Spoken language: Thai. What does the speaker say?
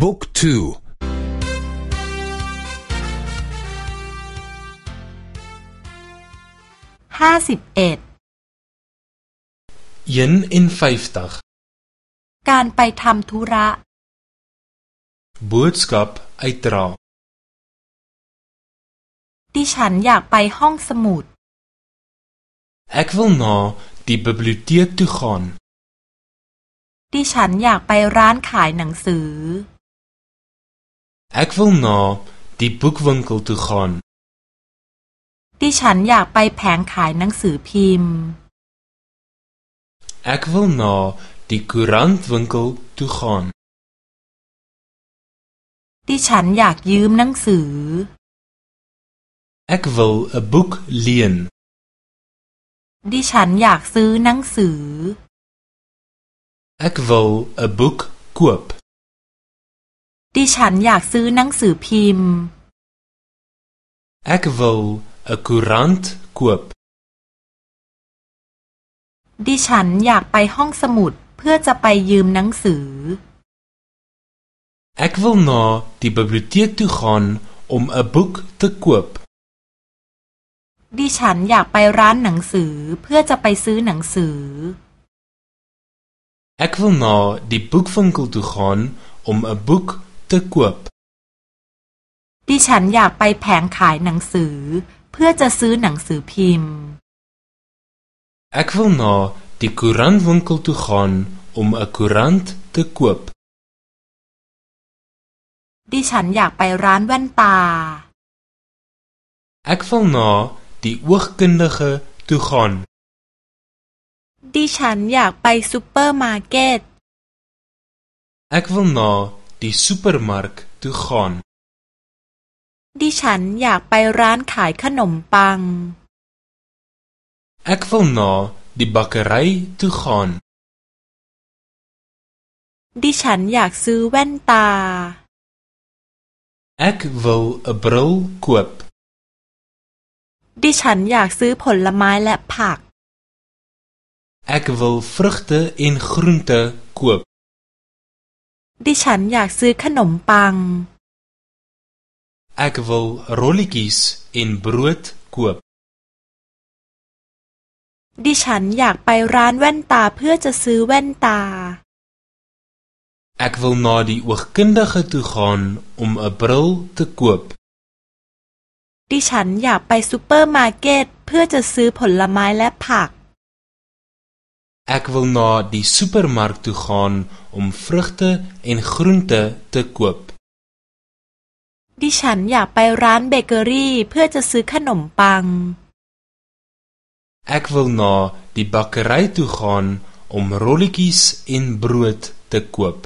บุ๊กทูห้าสิบเอ็ดยันอินไฟฟตักการไปทำธุระ boodskap uitdra ดิฉันอยากไปห้องสมุด Ek wil na die biblioteek toe gaan ดิฉันอยากไปร้านขายหนังสือ Ek wil na die boekwinkel toe gaan ดิฉันอยากไปแผงขายหนังสือพิมพ์ Ek wil na die koerantwinkel toe gaan ดิฉันอยากยืมหนังสือ Ek wil 'n boek leen ดิฉันอยากซื้อหนังสือ Ek wil 'n boek koop ดิฉันอยากซื้อหนังสือพิมพ์ Ek wil 'n koerant koop ดิฉันอยากไปห้องสมุดเพื่อจะไปยืมหนังสือ Ek wil na die biblioteek toe gaan om 'n boek te koop ดิฉันอยากไปร้านหนังสือเพื่อจะไปซื้อหนังสือ Ek wil na die boekwinkel toe gaan om 'n boek te koop ดิฉันอยากไปแผงขายหนังสือ เพื่อจะซื้อหนังสือพิมพ์ Ek wil na die koerantwinkel toe gaan om 'n koerant te koop ดิฉันอยากไปร้านแว่นตา Ek wil na die oogkundige toe gaan ดิฉันอยากไปซูเปอร์มาร์เก็ต Ek wil na die supermark toe gaan ดิฉันอยากไปร้านขายขนมปัง Ek wil na die bakkery toe gaan ดิฉันอยากซื้อแว่นตา Ek wil 'n bril koop ดิฉันอยากซื้อผลไม้และผัก Ek wil vrugte en groente koop ดิฉันอยากซื้อขนมปัง Ek wil rolletjies en brood koop ดิฉันอยากไปร้านแว่นตาเพื่อจะซื้อแว่นตา Ek wil na die oogkundige toe gaan om 'n bril te koop ดิฉันอยากไปซูเปอร์มาร์เก็ตเพื่อจะซื้อผลไม้และผัก Ek wil na die supermark toe gaan om vrugte en groente te koop ดิฉันอยากไปร้านเบเกอรี่เพื่อจะซื้อขนมปัง Ek wil na die bakkery toe gaan om rolletjies en brood te koop